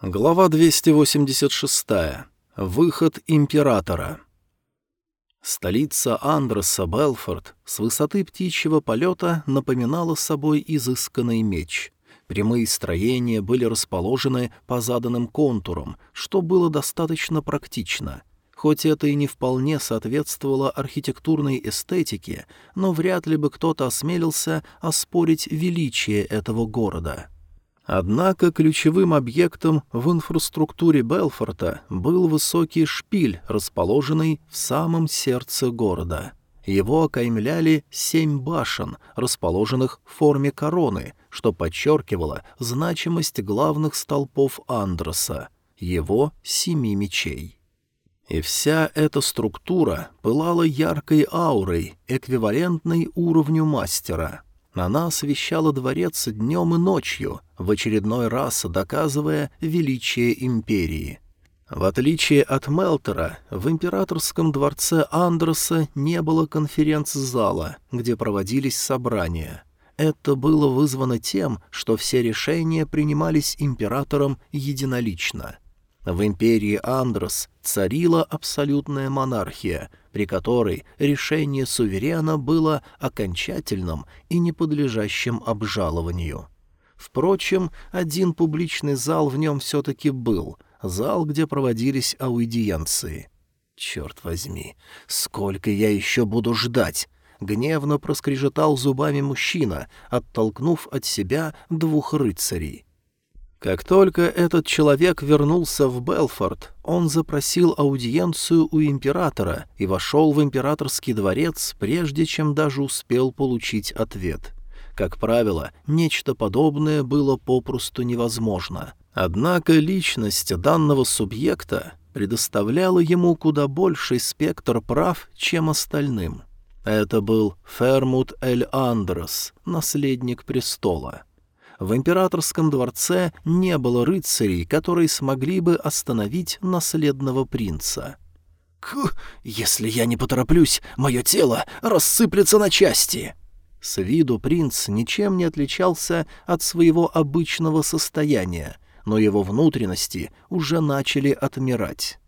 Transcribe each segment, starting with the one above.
Глава 286. Выход императора. Столица Андроса, Белфорд, с высоты птичьего полета напоминала собой изысканный меч. Прямые строения были расположены по заданным контурам, что было достаточно практично. Хоть это и не вполне соответствовало архитектурной эстетике, но вряд ли бы кто-то осмелился оспорить величие этого города. — Однако ключевым объектом в инфраструктуре Белфорта был высокий шпиль, расположенный в самом сердце города. Его окаймляли семь башен, расположенных в форме короны, что подчеркивало значимость главных столпов Андроса, его семи мечей. И вся эта структура пылала яркой аурой, эквивалентной уровню мастера — она освещала дворец днем и ночью, в очередной раз доказывая величие империи. В отличие от Мелтера, в императорском дворце Андерса не было конференц-зала, где проводились собрания. Это было вызвано тем, что все решения принимались императором единолично — в империи Андрос царила абсолютная монархия, при которой решение суверена было окончательным и неподлежащим обжалованию. Впрочем, один публичный зал в нем все-таки был — зал, где проводились аудиенции. «Черт возьми, сколько я еще буду ждать!» — гневно проскрежетал зубами мужчина, оттолкнув от себя двух рыцарей. Как только этот человек вернулся в Белфорд, он запросил аудиенцию у императора и вошел в императорский дворец, прежде чем даже успел получить ответ. Как правило, нечто подобное было попросту невозможно. Однако личность данного субъекта предоставляла ему куда больший спектр прав, чем остальным. Это был Фермут Эль Андрос, наследник престола в императорском дворце не было рыцарей, которые смогли бы остановить наследного принца. «К, если я не потороплюсь, мое тело рассыплется на части!» С виду принц ничем не отличался от своего обычного состояния, но его внутренности уже начали отмирать.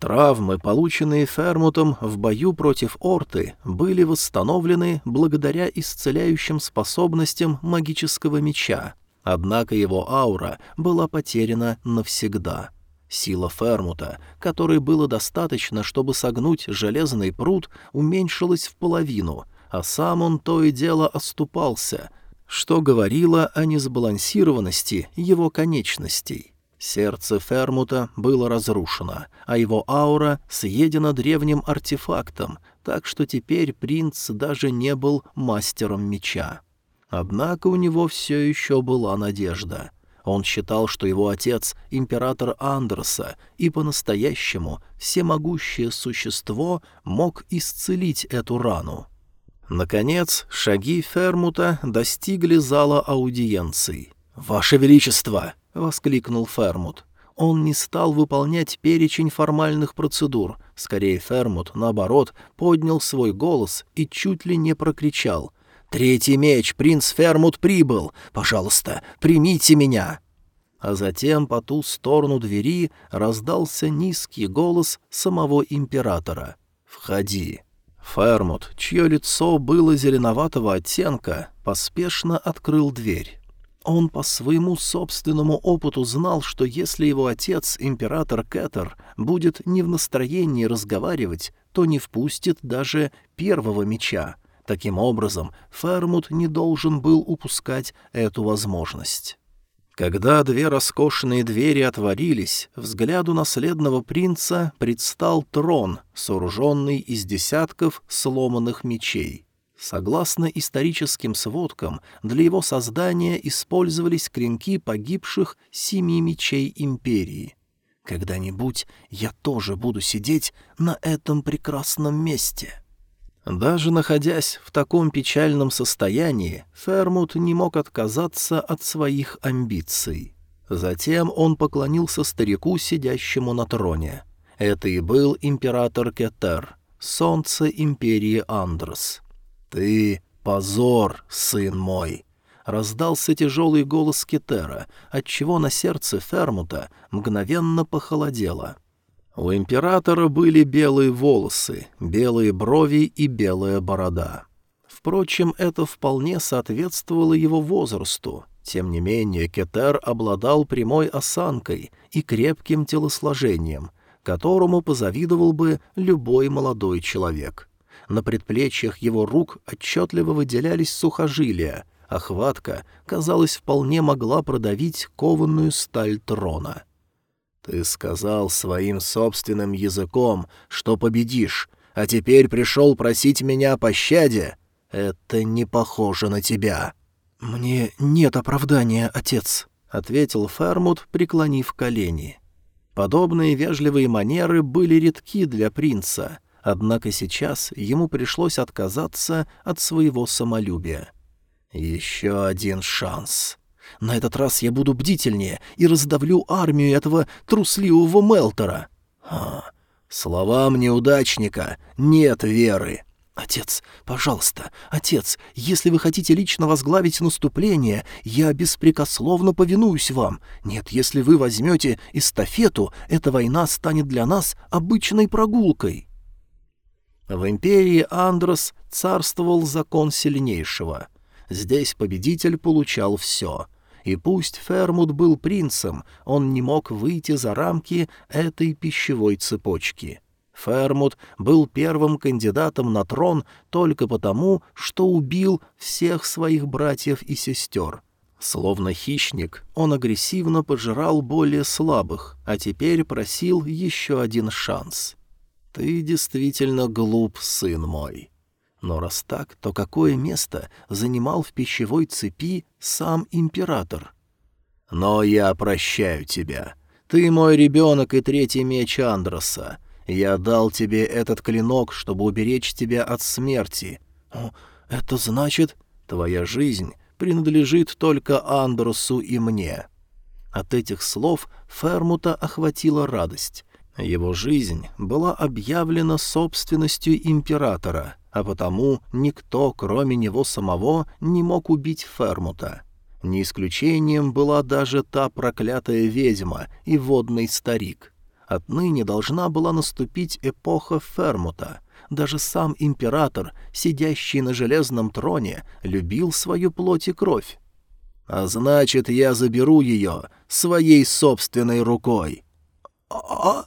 Травмы, полученные Фермутом в бою против Орты, были восстановлены благодаря исцеляющим способностям магического меча, однако его аура была потеряна навсегда. Сила Фермута, которой было достаточно, чтобы согнуть железный пруд, уменьшилась в половину, а сам он то и дело оступался, что говорило о несбалансированности его конечностей. Сердце Фермута было разрушено, а его аура съедена древним артефактом, так что теперь принц даже не был мастером меча. Однако у него все еще была надежда. Он считал, что его отец — император Андерса, и по-настоящему всемогущее существо мог исцелить эту рану. Наконец, шаги Фермута достигли зала аудиенций. «Ваше Величество!» — воскликнул Фермут. Он не стал выполнять перечень формальных процедур. Скорее, Фермут, наоборот, поднял свой голос и чуть ли не прокричал. «Третий меч, принц Фермут прибыл! Пожалуйста, примите меня!» А затем по ту сторону двери раздался низкий голос самого императора. «Входи!» Фермут, чье лицо было зеленоватого оттенка, поспешно открыл дверь. Он по своему собственному опыту знал, что если его отец, император Кэтер, будет не в настроении разговаривать, то не впустит даже первого меча. Таким образом, Фермут не должен был упускать эту возможность. Когда две роскошные двери отворились, взгляду наследного принца предстал трон, сооруженный из десятков сломанных мечей. Согласно историческим сводкам, для его создания использовались клинки погибших семи мечей империи. Когда-нибудь я тоже буду сидеть на этом прекрасном месте. Даже находясь в таком печальном состоянии, Фермут не мог отказаться от своих амбиций. Затем он поклонился старику, сидящему на троне. Это и был император Кетер, солнце империи Андрос. «Ты — позор, сын мой!» раздался тяжелый голос Кетера, отчего на сердце Фермута мгновенно похолодело. У императора были белые волосы, белые брови и белая борода. Впрочем, это вполне соответствовало его возрасту. Тем не менее, Кетер обладал прямой осанкой и крепким телосложением, которому позавидовал бы любой молодой человек. На предплечьях его рук отчетливо выделялись сухожилия, а хватка, казалось, вполне могла продавить кованную сталь трона. «Ты сказал своим собственным языком, что победишь, а теперь пришел просить меня о пощаде? Это не похоже на тебя». «Мне нет оправдания, отец», — ответил Фермут, преклонив колени. Подобные вежливые манеры были редки для принца — Однако сейчас ему пришлось отказаться от своего самолюбия. «Еще один шанс. На этот раз я буду бдительнее и раздавлю армию этого трусливого Мелтора. А, словам неудачника нет веры». «Отец, пожалуйста, отец, если вы хотите лично возглавить наступление, я беспрекословно повинуюсь вам. Нет, если вы возьмете эстафету, эта война станет для нас обычной прогулкой». В империи Андрос царствовал закон сильнейшего. Здесь победитель получал все. И пусть Фермут был принцем, он не мог выйти за рамки этой пищевой цепочки. Фермут был первым кандидатом на трон только потому, что убил всех своих братьев и сестер. Словно хищник, он агрессивно пожирал более слабых, а теперь просил еще один шанс — «Ты действительно глуп, сын мой. Но раз так, то какое место занимал в пищевой цепи сам император? Но я прощаю тебя. Ты мой ребенок и третий меч Андроса. Я дал тебе этот клинок, чтобы уберечь тебя от смерти. Это значит, твоя жизнь принадлежит только Андросу и мне». От этих слов Фермута охватила радость. Его жизнь была объявлена собственностью императора, а потому никто, кроме него самого, не мог убить Фермута. Не исключением была даже та проклятая ведьма и водный старик. Отныне должна была наступить эпоха Фермута. Даже сам император, сидящий на железном троне, любил свою плоть и кровь. «А значит, я заберу ее своей собственной рукой». «А-а-а!»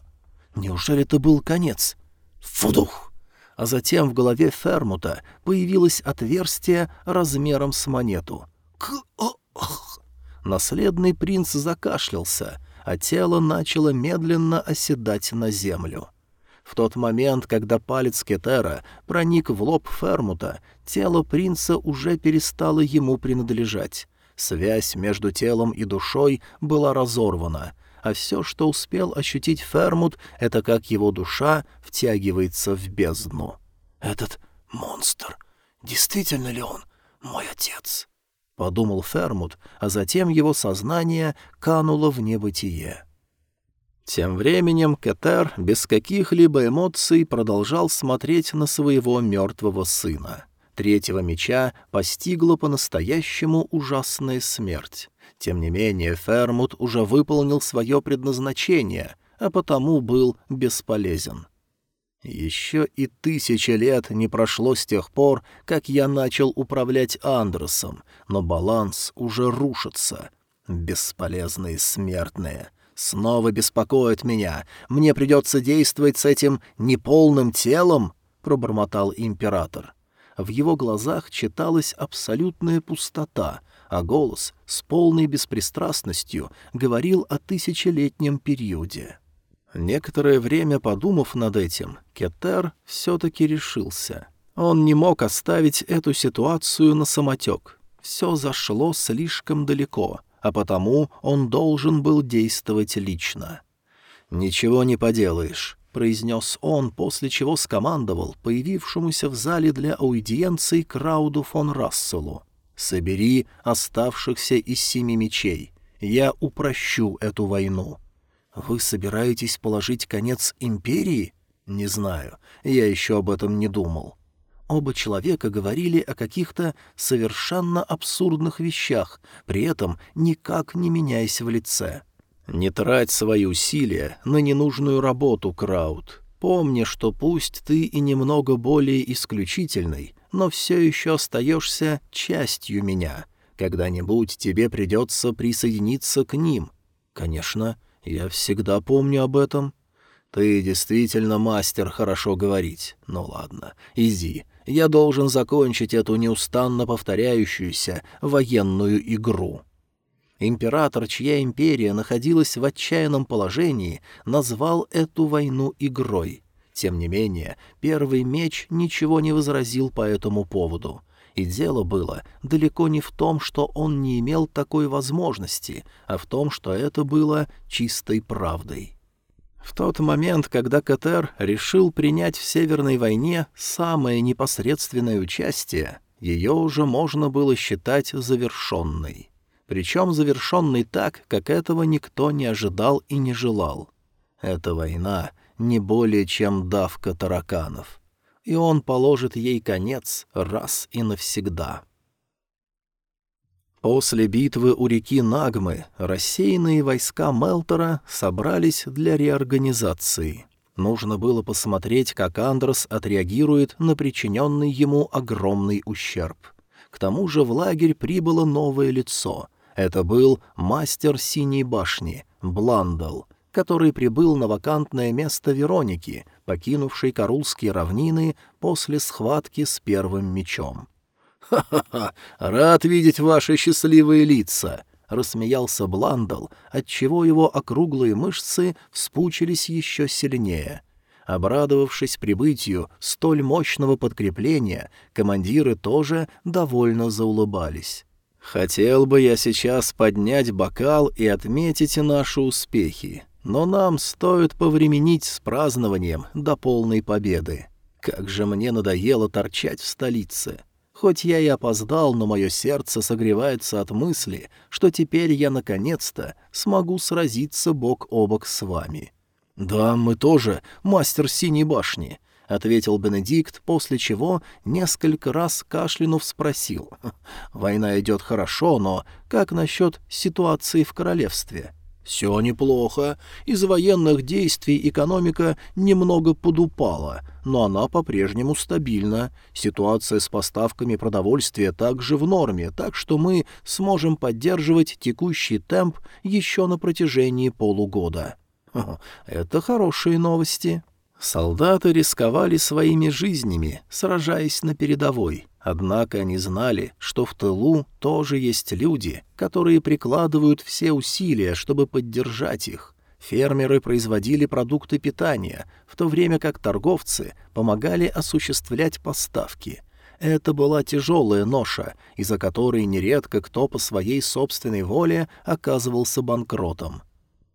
Неужели это был конец? Фудух! А затем в голове Фермута появилось отверстие размером с монету. К-ох! Наследный принц закашлялся, а тело начало медленно оседать на землю. В тот момент, когда палец Кетера проник в лоб Фермута, тело принца уже перестало ему принадлежать. Связь между телом и душой была разорвана, а все, что успел ощутить Фермут, это как его душа втягивается в бездну. «Этот монстр, действительно ли он мой отец?» — подумал Фермут, а затем его сознание кануло в небытие. Тем временем Кетер без каких-либо эмоций продолжал смотреть на своего мертвого сына. Третьего меча постигла по-настоящему ужасная смерть. Тем не менее, Фермут уже выполнил свое предназначение, а потому был бесполезен. Еще и тысячи лет не прошло с тех пор, как я начал управлять Андросом, но баланс уже рушится. Бесполезные смертные. Снова беспокоят меня. Мне придется действовать с этим неполным телом, — пробормотал император. В его глазах читалась абсолютная пустота — а голос с полной беспристрастностью говорил о тысячелетнем периоде. Некоторое время подумав над этим, Кетер все-таки решился. Он не мог оставить эту ситуацию на самотек. Все зашло слишком далеко, а потому он должен был действовать лично. «Ничего не поделаешь», — произнес он, после чего скомандовал появившемуся в зале для аудиенции Крауду фон Расселу. Собери оставшихся из семи мечей. Я упрощу эту войну. Вы собираетесь положить конец империи? Не знаю, я еще об этом не думал. Оба человека говорили о каких-то совершенно абсурдных вещах, при этом никак не меняясь в лице. «Не трать свои усилия на ненужную работу, Крауд. Помни, что пусть ты и немного более исключительный, но все еще остаешься частью меня. Когда-нибудь тебе придется присоединиться к ним. Конечно, я всегда помню об этом». «Ты действительно мастер хорошо говорить. Ну ладно, иди. Я должен закончить эту неустанно повторяющуюся военную игру». Император, чья империя находилась в отчаянном положении, назвал эту войну игрой. Тем не менее, первый меч ничего не возразил по этому поводу. И дело было далеко не в том, что он не имел такой возможности, а в том, что это было чистой правдой. В тот момент, когда Катер решил принять в Северной войне самое непосредственное участие, ее уже можно было считать завершенной. Причем завершенной так, как этого никто не ожидал и не желал. Эта война не более чем давка тараканов, и он положит ей конец раз и навсегда. После битвы у реки Нагмы рассеянные войска Мелтора собрались для реорганизации. Нужно было посмотреть, как Андрос отреагирует на причиненный ему огромный ущерб. К тому же в лагерь прибыло новое лицо. Это был мастер Синей башни, Бландал, который прибыл на вакантное место Вероники, покинувшей Карулские равнины после схватки с первым мечом. «Ха-ха-ха! Рад видеть ваши счастливые лица!» — рассмеялся Бландл, отчего его округлые мышцы вспучились еще сильнее. Обрадовавшись прибытию столь мощного подкрепления, командиры тоже довольно заулыбались. «Хотел бы я сейчас поднять бокал и отметить наши успехи, но нам стоит повременить с празднованием до полной победы. Как же мне надоело торчать в столице!» Хоть я и опоздал, но мое сердце согревается от мысли, что теперь я наконец-то смогу сразиться бок о бок с вами. «Да, мы тоже, мастер Синей башни», — ответил Бенедикт, после чего несколько раз кашлянув спросил. «Война идет хорошо, но как насчет ситуации в королевстве?» «Все неплохо. Из военных действий экономика немного подупала, но она по-прежнему стабильна. Ситуация с поставками продовольствия также в норме, так что мы сможем поддерживать текущий темп еще на протяжении полугода». «Это хорошие новости». Солдаты рисковали своими жизнями, сражаясь на передовой. Однако они знали, что в тылу тоже есть люди, которые прикладывают все усилия, чтобы поддержать их. Фермеры производили продукты питания, в то время как торговцы помогали осуществлять поставки. Это была тяжелая ноша, из-за которой нередко кто по своей собственной воле оказывался банкротом.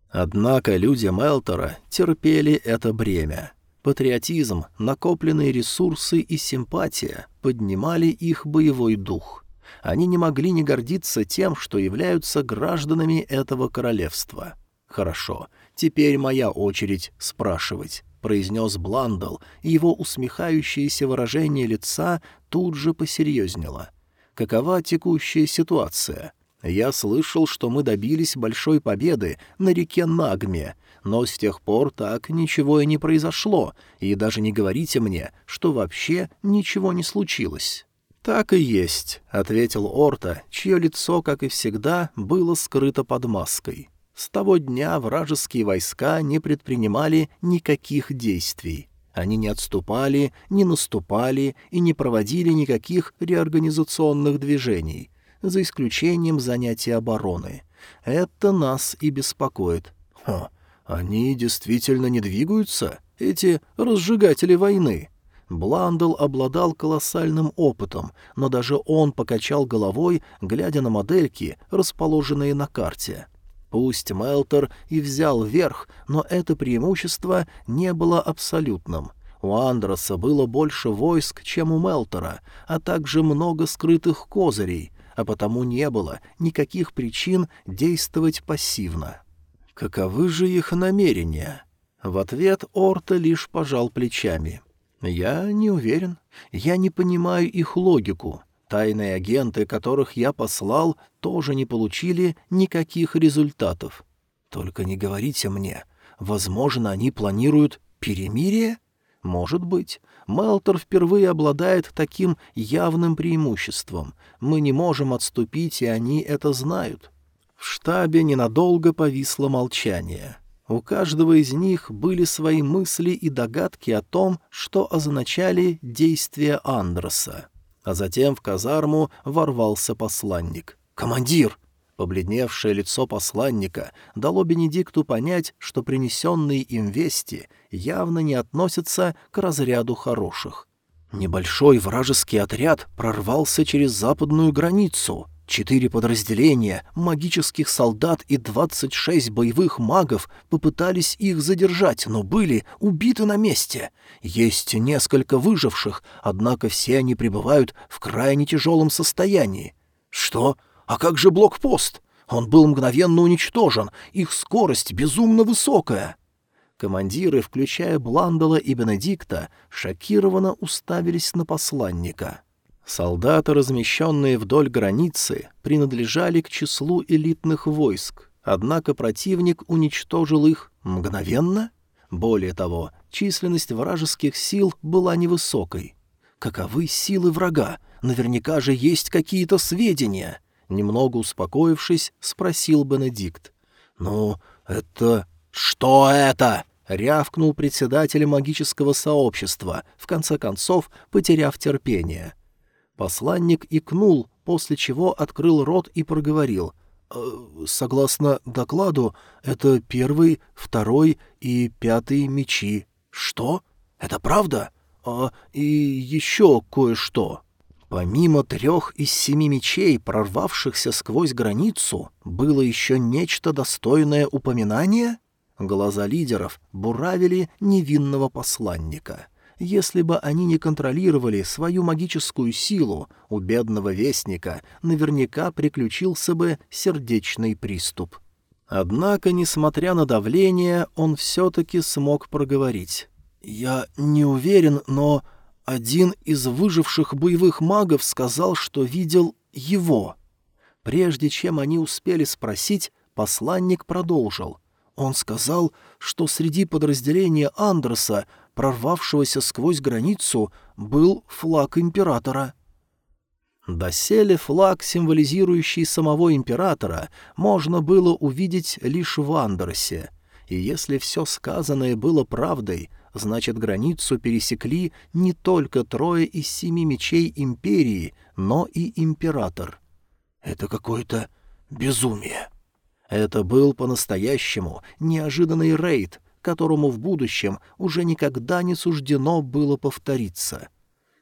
Однако люди Мелтора терпели это бремя. Патриотизм, накопленные ресурсы и симпатия поднимали их боевой дух. Они не могли не гордиться тем, что являются гражданами этого королевства. «Хорошо, теперь моя очередь спрашивать», — произнес Бландл, и его усмехающееся выражение лица тут же посерьезнело. «Какова текущая ситуация?» Я слышал, что мы добились большой победы на реке Нагме, но с тех пор так ничего и не произошло, и даже не говорите мне, что вообще ничего не случилось». «Так и есть», — ответил Орта, чье лицо, как и всегда, было скрыто под маской. С того дня вражеские войска не предпринимали никаких действий. Они не отступали, не наступали и не проводили никаких реорганизационных движений, за исключением занятий обороны. Это нас и беспокоит. Хм, они действительно не двигаются, эти разжигатели войны. Бландл обладал колоссальным опытом, но даже он покачал головой, глядя на модельки, расположенные на карте. Пусть Мелтер и взял верх, но это преимущество не было абсолютным. У Андроса было больше войск, чем у Мелтера, а также много скрытых козырей, а потому не было никаких причин действовать пассивно. Каковы же их намерения? В ответ Орта лишь пожал плечами. «Я не уверен. Я не понимаю их логику. Тайные агенты, которых я послал, тоже не получили никаких результатов. Только не говорите мне. Возможно, они планируют перемирие? Может быть. Мелтор впервые обладает таким явным преимуществом. Мы не можем отступить, и они это знают. В штабе ненадолго повисло молчание. У каждого из них были свои мысли и догадки о том, что означали действия Андроса. А затем в казарму ворвался посланник. «Командир!» Побледневшее лицо посланника дало Бенедикту понять, что принесенные им вести явно не относятся к разряду хороших. Небольшой вражеский отряд прорвался через западную границу. Четыре подразделения магических солдат и двадцать шесть боевых магов попытались их задержать, но были убиты на месте. Есть несколько выживших, однако все они пребывают в крайне тяжелом состоянии. Что? А как же блокпост? Он был мгновенно уничтожен, их скорость безумно высокая. Командиры, включая Бландела и Бенедикта, шокированно уставились на посланника. Солдаты, размещенные вдоль границы, принадлежали к числу элитных войск, однако противник уничтожил их мгновенно. Более того, численность вражеских сил была невысокой. Каковы силы врага? Наверняка же есть какие-то сведения. Немного успокоившись, спросил Бенедикт. «Ну, это... что это?» — рявкнул председатель магического сообщества, в конце концов потеряв терпение. Посланник икнул, после чего открыл рот и проговорил. «Э, «Согласно докладу, это первый, второй и пятый мечи». «Что? Это правда? А, и еще кое-что». Помимо трех из семи мечей, прорвавшихся сквозь границу, было еще нечто достойное упоминания? Глаза лидеров буравили невинного посланника. Если бы они не контролировали свою магическую силу, у бедного вестника наверняка приключился бы сердечный приступ. Однако, несмотря на давление, он все-таки смог проговорить. «Я не уверен, но один из выживших боевых магов сказал, что видел его. Прежде чем они успели спросить, посланник продолжил. Он сказал, что среди подразделения Андерса, прорвавшегося сквозь границу, был флаг императора. Доселе флаг, символизирующий самого императора, можно было увидеть лишь в Андерсе. И если все сказанное было правдой, значит, границу пересекли не только трое из семи мечей империи, но и император. Это какое-то безумие. Это был по-настоящему неожиданный рейд, которому в будущем уже никогда не суждено было повториться.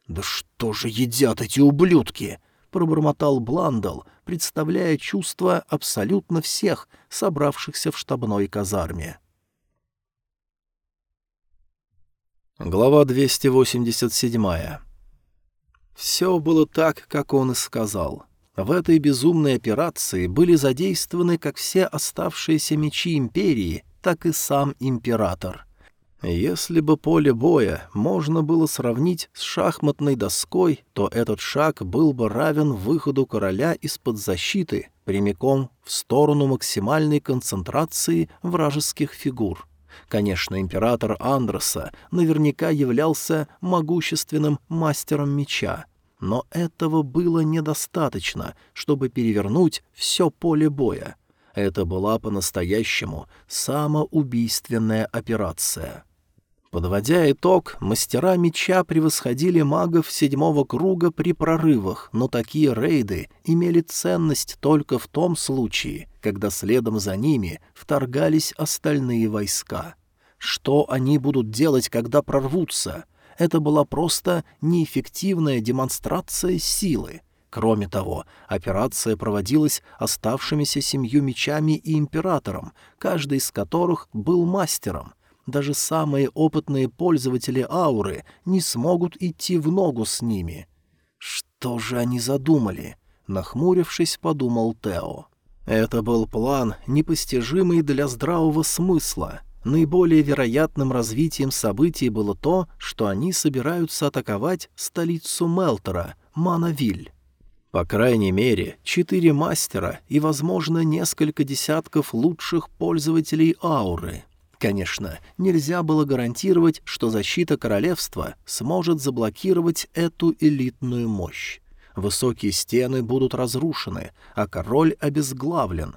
«Да что же едят эти ублюдки?» — пробормотал Бландал, представляя чувства абсолютно всех, собравшихся в штабной казарме. Глава 287. Все было так, как он и сказал. В этой безумной операции были задействованы как все оставшиеся мечи Империи, так и сам Император. Если бы поле боя можно было сравнить с шахматной доской, то этот шаг был бы равен выходу короля из-под защиты прямиком в сторону максимальной концентрации вражеских фигур. Конечно, император Андроса наверняка являлся могущественным мастером меча, но этого было недостаточно, чтобы перевернуть все поле боя. Это была по-настоящему самоубийственная операция. Подводя итог, мастера меча превосходили магов седьмого круга при прорывах, но такие рейды имели ценность только в том случае, когда следом за ними вторгались остальные войска. Что они будут делать, когда прорвутся? Это была просто неэффективная демонстрация силы. Кроме того, операция проводилась оставшимися семью мечами и императором, каждый из которых был мастером, даже самые опытные пользователи ауры не смогут идти в ногу с ними. Что же они задумали? Нахмурившись, подумал Тео. Это был план, непостижимый для здравого смысла, наиболее вероятным развитием событий было то, что они собираются атаковать столицу Мелтера, Манавиль. По крайней мере, четыре мастера и, возможно, несколько десятков лучших пользователей ауры. Конечно, нельзя было гарантировать, что защита королевства сможет заблокировать эту элитную мощь. Высокие стены будут разрушены, а король обезглавлен.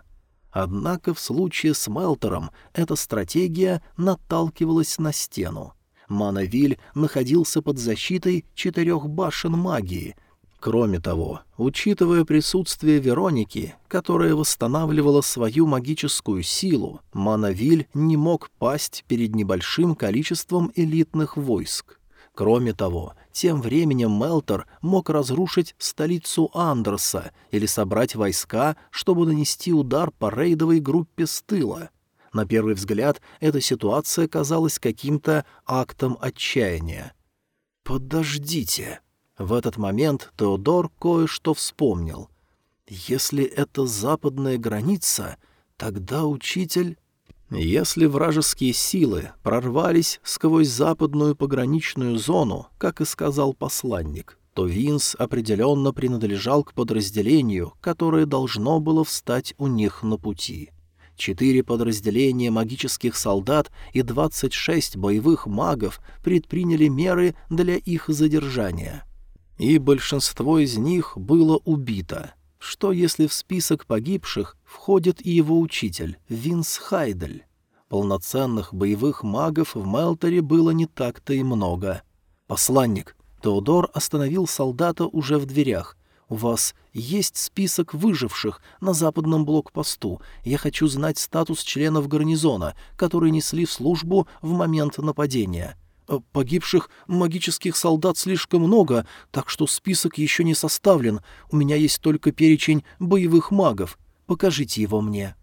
Однако в случае с Мелтером эта стратегия наталкивалась на стену. Манавиль находился под защитой четырех башен магии — Кроме того, учитывая присутствие Вероники, которая восстанавливала свою магическую силу, Манавиль не мог пасть перед небольшим количеством элитных войск. Кроме того, тем временем Мелтор мог разрушить столицу Андерса или собрать войска, чтобы нанести удар по рейдовой группе с тыла. На первый взгляд, эта ситуация казалась каким-то актом отчаяния. «Подождите!» В этот момент Теодор кое-что вспомнил. «Если это западная граница, тогда учитель...» Если вражеские силы прорвались сквозь западную пограничную зону, как и сказал посланник, то Винс определенно принадлежал к подразделению, которое должно было встать у них на пути. Четыре подразделения магических солдат и двадцать шесть боевых магов предприняли меры для их задержания — и большинство из них было убито. Что если в список погибших входит и его учитель, Винс Хайдель? Полноценных боевых магов в Мелторе было не так-то и много. «Посланник», Теодор остановил солдата уже в дверях. «У вас есть список выживших на западном блокпосту. Я хочу знать статус членов гарнизона, которые несли службу в момент нападения». Э, погибших магических солдат слишком много, так что список еще не составлен. У меня есть только перечень боевых магов. Покажите его мне».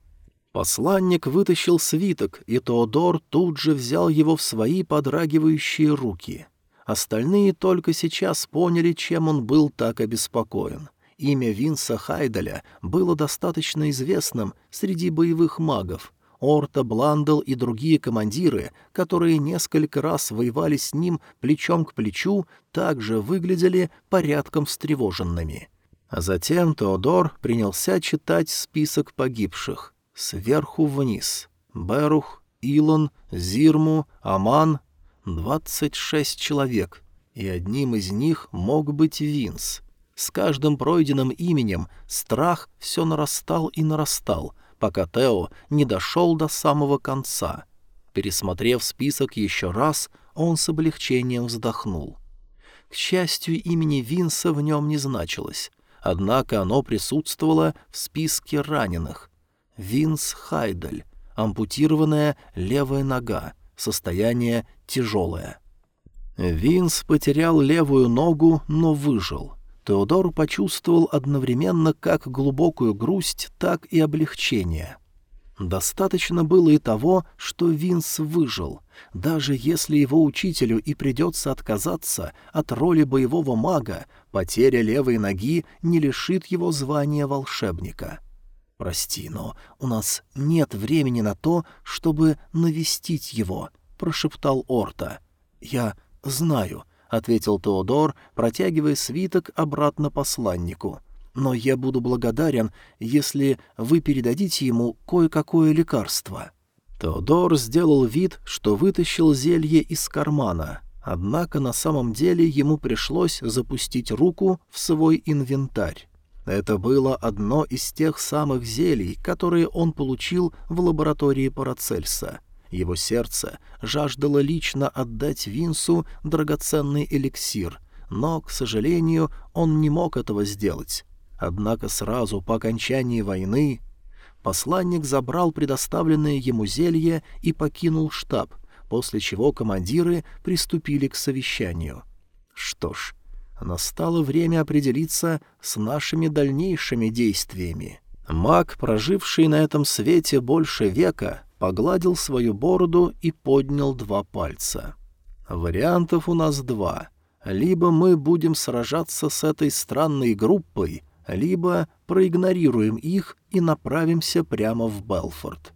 Посланник вытащил свиток, и Теодор тут же взял его в свои подрагивающие руки. Остальные только сейчас поняли, чем он был так обеспокоен. Имя Винса Хайдаля было достаточно известным среди боевых магов — Орта, Бландл и другие командиры, которые несколько раз воевали с ним плечом к плечу, также выглядели порядком встревоженными. А затем Теодор принялся читать список погибших. Сверху вниз. Берух, Илон, Зирму, Аман. Двадцать шесть человек. И одним из них мог быть Винс. С каждым пройденным именем страх все нарастал и нарастал — пока Тео не дошел до самого конца. Пересмотрев список еще раз, он с облегчением вздохнул. К счастью, имени Винса в нем не значилось, однако оно присутствовало в списке раненых. Винс Хайдель, ампутированная левая нога, состояние тяжелое. Винс потерял левую ногу, но выжил. Теодор почувствовал одновременно как глубокую грусть, так и облегчение. Достаточно было и того, что Винс выжил. Даже если его учителю и придется отказаться от роли боевого мага, потеря левой ноги не лишит его звания волшебника. «Прости, но у нас нет времени на то, чтобы навестить его», — прошептал Орта. «Я знаю», — ответил Теодор, протягивая свиток обратно посланнику. «Но я буду благодарен, если вы передадите ему кое-какое лекарство». Теодор сделал вид, что вытащил зелье из кармана, однако на самом деле ему пришлось запустить руку в свой инвентарь. Это было одно из тех самых зелий, которые он получил в лаборатории Парацельса — его сердце жаждало лично отдать Винсу драгоценный эликсир, но, к сожалению, он не мог этого сделать. Однако сразу по окончании войны посланник забрал предоставленное ему зелье и покинул штаб, после чего командиры приступили к совещанию. Что ж, настало время определиться с нашими дальнейшими действиями. Маг, проживший на этом свете больше века, погладил свою бороду и поднял два пальца. «Вариантов у нас два. Либо мы будем сражаться с этой странной группой, либо проигнорируем их и направимся прямо в Белфорд».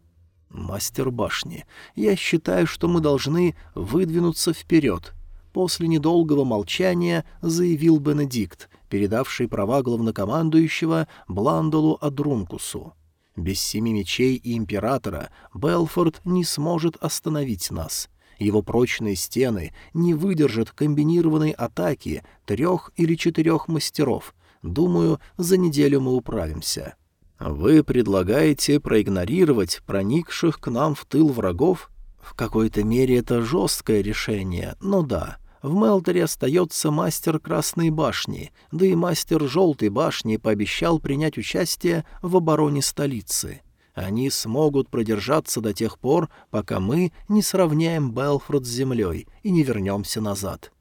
«Мастер башни, я считаю, что мы должны выдвинуться вперед», — после недолгого молчания заявил Бенедикт, передавший права главнокомандующего Бландолу Адрункусу. «Без семи мечей и императора Белфорд не сможет остановить нас. Его прочные стены не выдержат комбинированной атаки трех или четырех мастеров. Думаю, за неделю мы управимся». Вы предлагаете проигнорировать проникших к нам в тыл врагов? В какой-то мере это жесткое решение, но да. В Мелторе остается мастер Красной башни, да и мастер Желтой башни пообещал принять участие в обороне столицы. Они смогут продержаться до тех пор, пока мы не сравняем Белфорд с землей и не вернемся назад.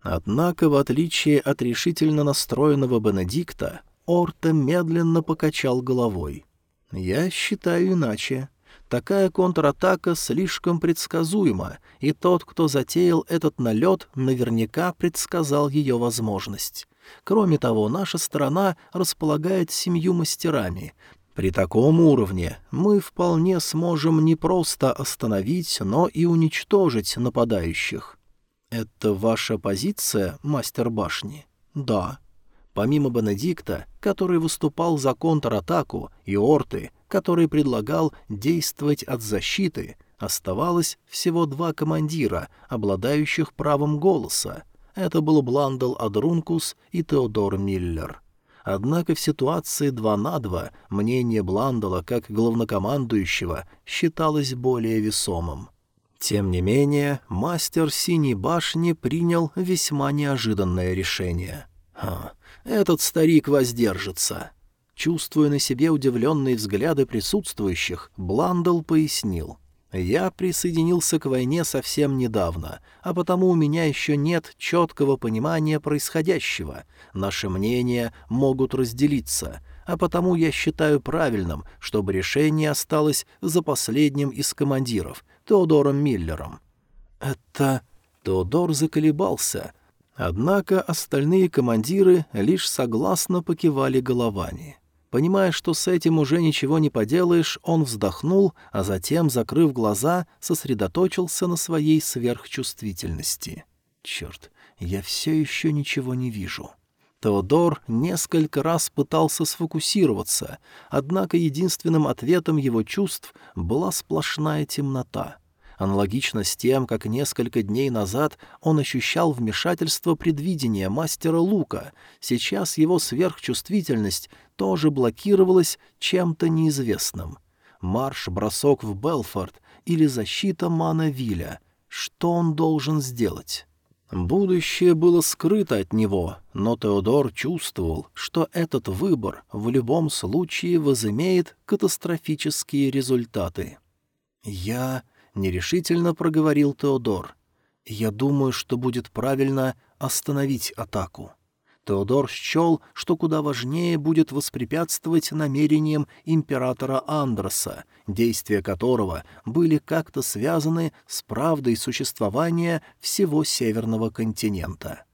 Однако, в отличие от решительно настроенного Бенедикта, Орта медленно покачал головой. «Я считаю иначе. Такая контратака слишком предсказуема, и тот, кто затеял этот налет, наверняка предсказал ее возможность. Кроме того, наша страна располагает семью мастерами. При таком уровне мы вполне сможем не просто остановить, но и уничтожить нападающих. Это ваша позиция, мастер башни? Да. Помимо Бенедикта, который выступал за контратаку, и Орты, который предлагал действовать от защиты, оставалось всего два командира, обладающих правом голоса. Это был Бландл Адрункус и Теодор Миллер. Однако в ситуации 2 на 2 мнение Бландала как главнокомандующего считалось более весомым. Тем не менее, мастер Синей башни принял весьма неожиданное решение. Ха, этот старик воздержится. Чувствуя на себе удивленные взгляды присутствующих, Бландл пояснил. «Я присоединился к войне совсем недавно, а потому у меня еще нет четкого понимания происходящего. Наши мнения могут разделиться, а потому я считаю правильным, чтобы решение осталось за последним из командиров, Теодором Миллером». «Это...» Теодор заколебался, Однако остальные командиры лишь согласно покивали головами. Понимая, что с этим уже ничего не поделаешь, он вздохнул, а затем, закрыв глаза, сосредоточился на своей сверхчувствительности. «Черт, я все еще ничего не вижу». Теодор несколько раз пытался сфокусироваться, однако единственным ответом его чувств была сплошная темнота — Аналогично с тем, как несколько дней назад он ощущал вмешательство предвидения мастера Лука, сейчас его сверхчувствительность тоже блокировалась чем-то неизвестным. Марш-бросок в Белфорд или защита Мана Виля. Что он должен сделать? Будущее было скрыто от него, но Теодор чувствовал, что этот выбор в любом случае возымеет катастрофические результаты. «Я — нерешительно проговорил Теодор. «Я думаю, что будет правильно остановить атаку». Теодор счел, что куда важнее будет воспрепятствовать намерениям императора Андроса, действия которого были как-то связаны с правдой существования всего Северного континента.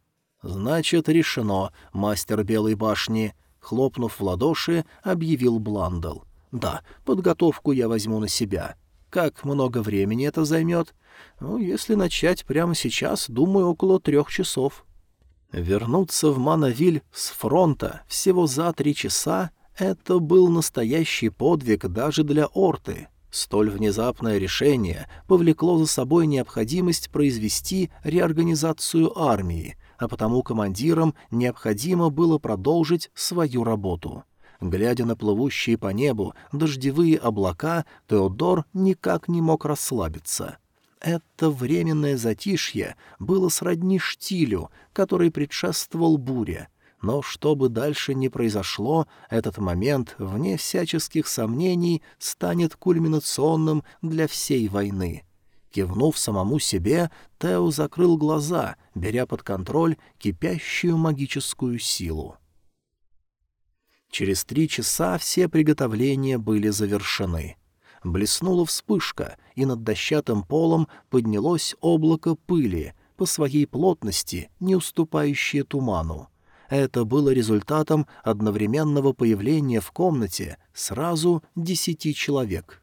«Значит, решено, мастер Белой башни», — хлопнув в ладоши, объявил Бландл. «Да, подготовку я возьму на себя. Как много времени это займет? Ну, если начать прямо сейчас, думаю, около трех часов. Вернуться в Манавиль с фронта всего за три часа — это был настоящий подвиг даже для Орты. Столь внезапное решение повлекло за собой необходимость произвести реорганизацию армии, а потому командирам необходимо было продолжить свою работу — Глядя на плывущие по небу дождевые облака, Теодор никак не мог расслабиться. Это временное затишье было сродни штилю, который предшествовал буре. Но что бы дальше ни произошло, этот момент, вне всяческих сомнений, станет кульминационным для всей войны. Кивнув самому себе, Тео закрыл глаза, беря под контроль кипящую магическую силу. Через три часа все приготовления были завершены. Блеснула вспышка, и над дощатым полом поднялось облако пыли, по своей плотности не уступающее туману. Это было результатом одновременного появления в комнате сразу десяти человек.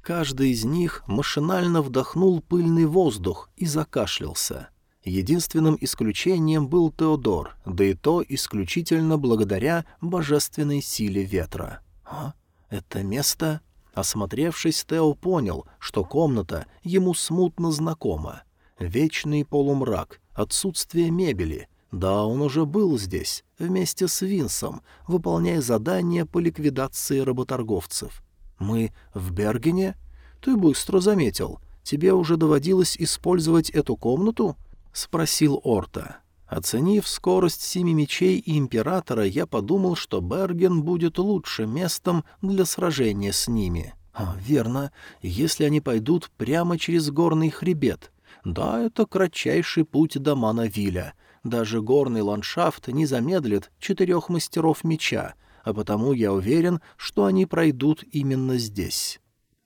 Каждый из них машинально вдохнул пыльный воздух и закашлялся. Единственным исключением был Теодор, да и то исключительно благодаря божественной силе ветра. «А? Это место...» Осмотревшись, Тео понял, что комната ему смутно знакома. Вечный полумрак, отсутствие мебели. Да, он уже был здесь, вместе с Винсом, выполняя задание по ликвидации работорговцев. «Мы в Бергене? Ты быстро заметил. Тебе уже доводилось использовать эту комнату?» — спросил Орта. Оценив скорость семи мечей императора, я подумал, что Берген будет лучшим местом для сражения с ними. А, верно, если они пойдут прямо через горный хребет. Да, это кратчайший путь до Манавиля. Даже горный ландшафт не замедлит четырех мастеров меча, а потому я уверен, что они пройдут именно здесь.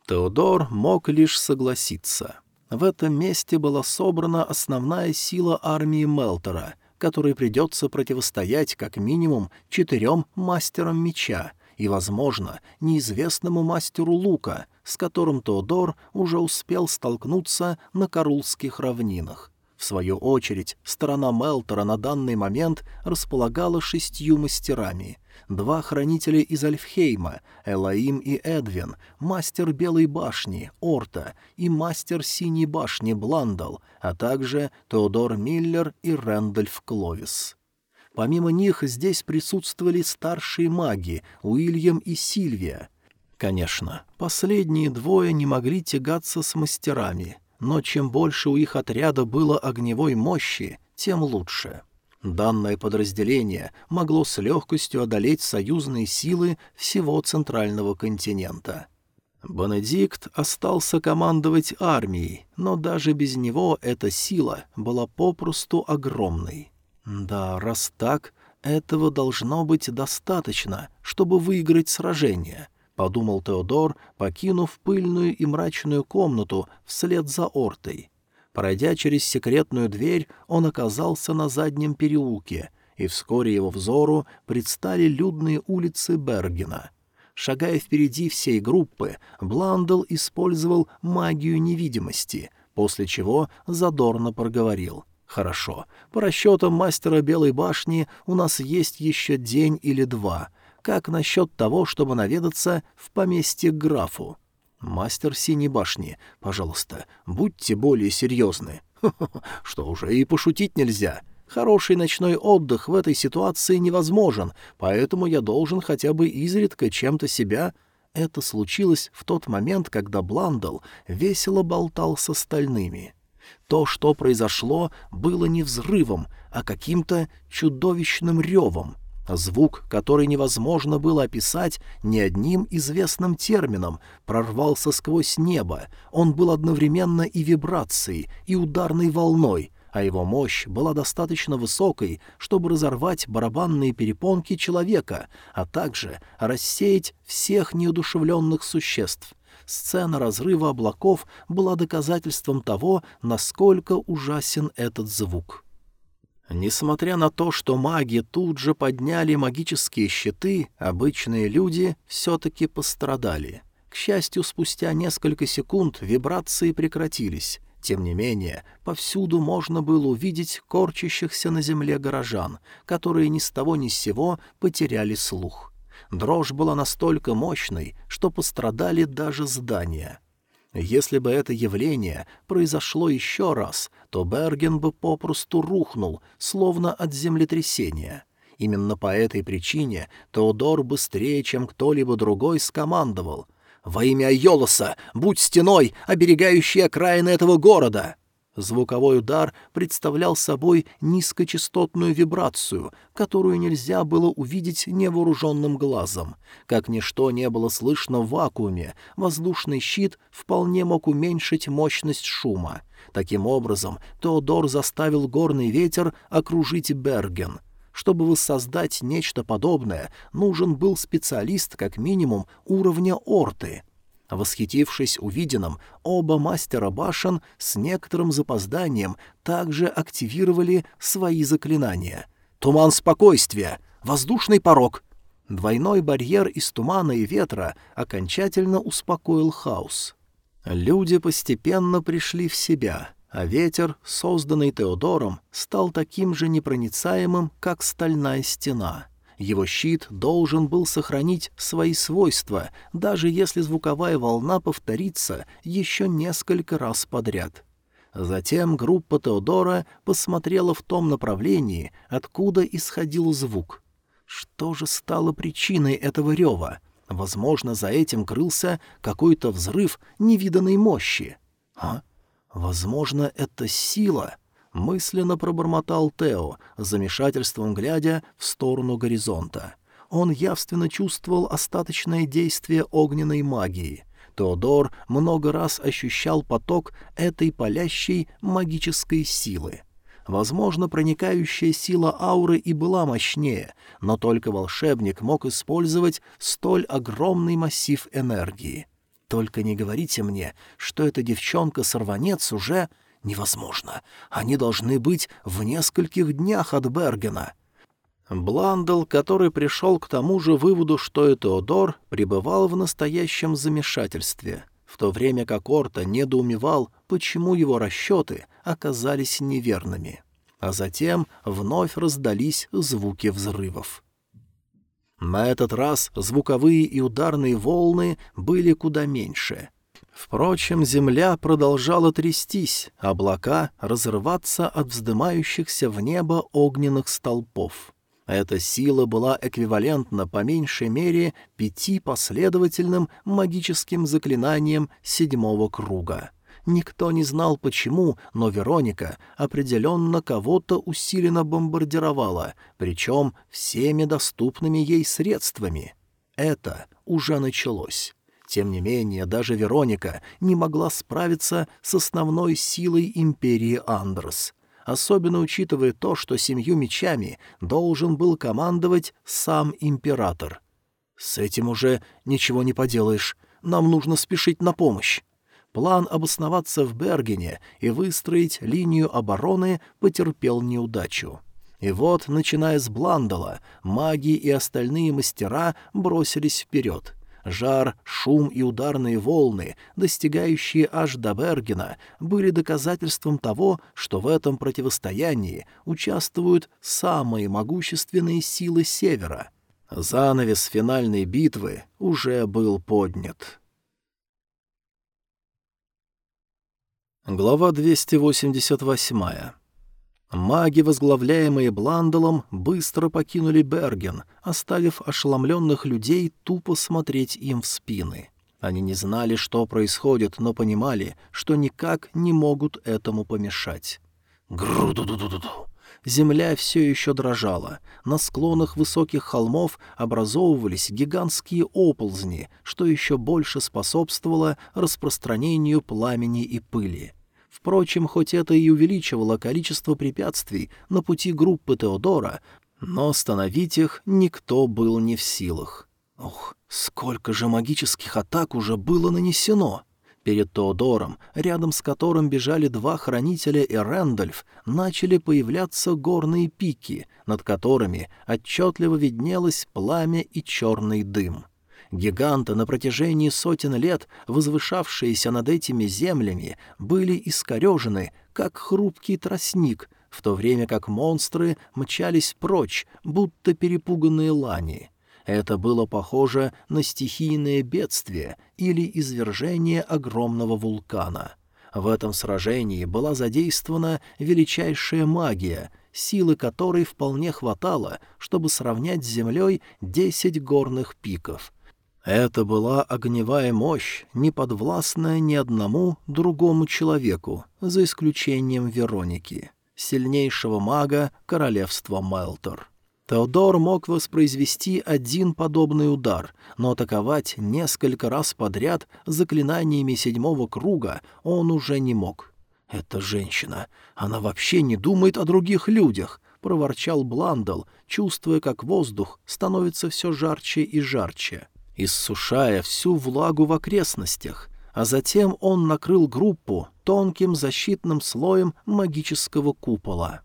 Теодор мог лишь согласиться. В этом месте была собрана основная сила армии Мелтера, которой придется противостоять как минимум четырем мастерам меча и, возможно, неизвестному мастеру лука, с которым Теодор уже успел столкнуться на Карулских равнинах. В свою очередь, сторона Мелтера на данный момент располагала шестью мастерами. Два хранителя из Альфхейма, Элаим и Эдвин, мастер Белой башни, Орта, и мастер Синей башни, Бландал, а также Теодор Миллер и Рэндольф Кловис. Помимо них здесь присутствовали старшие маги, Уильям и Сильвия. Конечно, последние двое не могли тягаться с мастерами — но чем больше у их отряда было огневой мощи, тем лучше. Данное подразделение могло с легкостью одолеть союзные силы всего центрального континента. Бенедикт остался командовать армией, но даже без него эта сила была попросту огромной. Да, раз так, этого должно быть достаточно, чтобы выиграть сражение —— подумал Теодор, покинув пыльную и мрачную комнату вслед за Ортой. Пройдя через секретную дверь, он оказался на заднем переулке, и вскоре его взору предстали людные улицы Бергена. Шагая впереди всей группы, Бландл использовал магию невидимости, после чего задорно проговорил — Хорошо. По расчетам мастера Белой башни у нас есть еще день или два. Как насчет того, чтобы наведаться в поместье к графу? Мастер Синей башни, пожалуйста, будьте более серьезны. Что уже и пошутить нельзя. Хороший ночной отдых в этой ситуации невозможен, поэтому я должен хотя бы изредка чем-то себя... Это случилось в тот момент, когда Бландл весело болтал с остальными. То, что произошло, было не взрывом, а каким-то чудовищным ревом — Звук, который невозможно было описать ни одним известным термином, прорвался сквозь небо. Он был одновременно и вибрацией, и ударной волной, а его мощь была достаточно высокой, чтобы разорвать барабанные перепонки человека, а также рассеять всех неудушевленных существ. Сцена разрыва облаков была доказательством того, насколько ужасен этот звук. Несмотря на то, что маги тут же подняли магические щиты, обычные люди все-таки пострадали. К счастью, спустя несколько секунд вибрации прекратились. Тем не менее, повсюду можно было увидеть корчащихся на земле горожан, которые ни с того ни с сего потеряли слух. Дрожь была настолько мощной, что пострадали даже здания — если бы это явление произошло еще раз, то Берген бы попросту рухнул, словно от землетрясения. Именно по этой причине Теодор быстрее, чем кто-либо другой, скомандовал «Во имя Йолоса, будь стеной, оберегающей окраины этого города!» Звуковой удар представлял собой низкочастотную вибрацию, которую нельзя было увидеть невооруженным глазом. Как ничто не было слышно в вакууме, воздушный щит вполне мог уменьшить мощность шума. Таким образом, Теодор заставил горный ветер окружить Берген. Чтобы воссоздать нечто подобное, нужен был специалист как минимум уровня Орты — Восхитившись увиденным, оба мастера башен с некоторым запозданием также активировали свои заклинания. «Туман спокойствия! Воздушный порог!» Двойной барьер из тумана и ветра окончательно успокоил хаос. Люди постепенно пришли в себя, а ветер, созданный Теодором, стал таким же непроницаемым, как стальная стена. Его щит должен был сохранить свои свойства, даже если звуковая волна повторится еще несколько раз подряд. Затем группа Теодора посмотрела в том направлении, откуда исходил звук. Что же стало причиной этого рева? Возможно, за этим крылся какой-то взрыв невиданной мощи. А? Возможно, это сила? Мысленно пробормотал Тео, замешательством глядя в сторону горизонта. Он явственно чувствовал остаточное действие огненной магии. Теодор много раз ощущал поток этой палящей магической силы. Возможно, проникающая сила ауры и была мощнее, но только волшебник мог использовать столь огромный массив энергии. Только не говорите мне, что эта девчонка-сорванец уже... Невозможно. Они должны быть в нескольких днях от Бергена. Бландл, который пришел к тому же выводу, что и Теодор, пребывал в настоящем замешательстве, в то время как Орта недоумевал, почему его расчеты оказались неверными. А затем вновь раздались звуки взрывов. На этот раз звуковые и ударные волны были куда меньше. Впрочем, земля продолжала трястись, облака разрываться от вздымающихся в небо огненных столпов. Эта сила была эквивалентна по меньшей мере пяти последовательным магическим заклинаниям седьмого круга. Никто не знал почему, но Вероника определенно кого-то усиленно бомбардировала, причем всеми доступными ей средствами. Это уже началось. Тем не менее, даже Вероника не могла справиться с основной силой империи Андрос — особенно учитывая то, что семью мечами должен был командовать сам император. «С этим уже ничего не поделаешь. Нам нужно спешить на помощь». План обосноваться в Бергене и выстроить линию обороны потерпел неудачу. И вот, начиная с Бландала, маги и остальные мастера бросились вперед. Жар, шум и ударные волны, достигающие аж до Бергена, были доказательством того, что в этом противостоянии участвуют самые могущественные силы Севера. Занавес финальной битвы уже был поднят. Глава 288. Маги, возглавляемые Бландалом, быстро покинули Берген, оставив ошеломленных людей тупо смотреть им в спины. Они не знали, что происходит, но понимали, что никак не могут этому помешать. Груду-ду-ду-ду-ду. Земля все еще дрожала. На склонах высоких холмов образовывались гигантские оползни, что еще больше способствовало распространению пламени и пыли. Впрочем, хоть это и увеличивало количество препятствий на пути группы Теодора, но остановить их никто был не в силах. Ох, сколько же магических атак уже было нанесено! Перед Теодором, рядом с которым бежали два хранителя и Рэндольф, начали появляться горные пики, над которыми отчетливо виднелось пламя и черный дым. Гиганты, на протяжении сотен лет возвышавшиеся над этими землями, были искорежены, как хрупкий тростник, в то время как монстры мчались прочь, будто перепуганные лани. Это было похоже на стихийное бедствие или извержение огромного вулкана. В этом сражении была задействована величайшая магия, силы которой вполне хватало, чтобы сравнять с землей десять горных пиков — это была огневая мощь, не подвластная ни одному другому человеку, за исключением Вероники, сильнейшего мага королевства Мелтор. Теодор мог воспроизвести один подобный удар, но атаковать несколько раз подряд заклинаниями седьмого круга он уже не мог. «Это женщина. Она вообще не думает о других людях», — проворчал Бландл, чувствуя, как воздух становится все жарче и жарче иссушая всю влагу в окрестностях, а затем он накрыл группу тонким защитным слоем магического купола.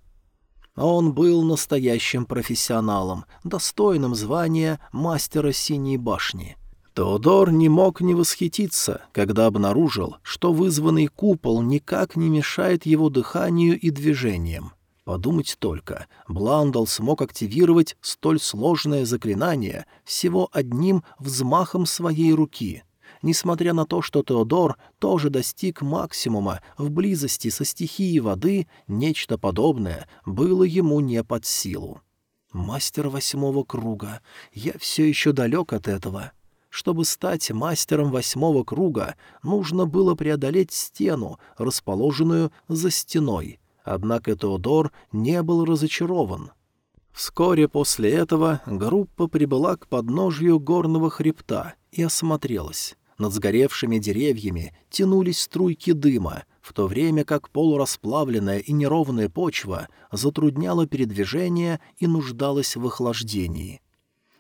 Он был настоящим профессионалом, достойным звания мастера Синей башни. Теодор не мог не восхититься, когда обнаружил, что вызванный купол никак не мешает его дыханию и движениям. Подумать только, Бландал смог активировать столь сложное заклинание всего одним взмахом своей руки. Несмотря на то, что Теодор тоже достиг максимума в близости со стихией воды, нечто подобное было ему не под силу. «Мастер восьмого круга. Я все еще далек от этого». Чтобы стать мастером восьмого круга, нужно было преодолеть стену, расположенную за стеной. Однако Теодор не был разочарован. Вскоре после этого группа прибыла к подножью горного хребта и осмотрелась. Над сгоревшими деревьями тянулись струйки дыма, в то время как полурасплавленная и неровная почва затрудняла передвижение и нуждалась в охлаждении.